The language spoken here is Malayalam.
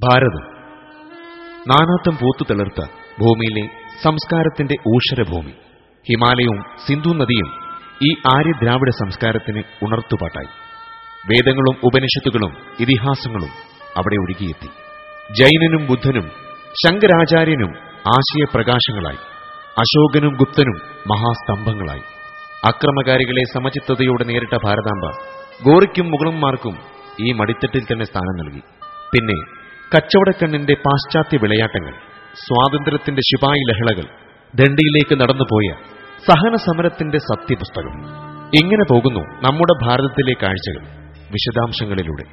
ഭാരതം. നാനാത്വം പൂത്തു തളിർത്ത ഭൂമിയിലെ സംസ്കാരത്തിന്റെ ഊഷരഭൂമി. ഹിമാലയവും സിന്ധു നദിയും ഈ ആര്യദ്രാവിഡ സംസ്കാരത്തിന് ഉണർത്തുപാട്ടായി. വേദങ്ങളും ഉപനിഷത്തുകളും ഇതിഹാസങ്ങളും അവിടെ ഒഴുകിയെത്തി ജൈനനും ബുദ്ധനും ശങ്കരാചാര്യനും ആശയപ്രകാശങ്ങളായി. അശോകനും ഗുപ്തനും മഹാസ്തംഭങ്ങളായി. അക്രമകാരികളെ സമചിത്തതയോടെ നേരിട്ട ഭാരതാംബ ഗോറിക്കും മുഗളന്മാർക്കും ഈ മടിത്തട്ടിൽ തന്നെ സ്ഥാനം നൽകി. പിന്നെ കച്ചവടക്കണ്ണിന്റെ പാശ്ചാത്യ വിളയാട്ടങ്ങൾ സ്വാതന്ത്ര്യത്തിന്റെ ശിപായി ലഹളകൾ ദണ്ഡിയിലേക്ക് നടന്നുപോയ സഹന സമരത്തിന്റെ സത്യപുസ്തകം. ഇങ്ങനെ പോകുന്നു നമ്മുടെ ഭാരതത്തിലെ കാഴ്ചകൾ വിശദാംശങ്ങളിലൂടെ.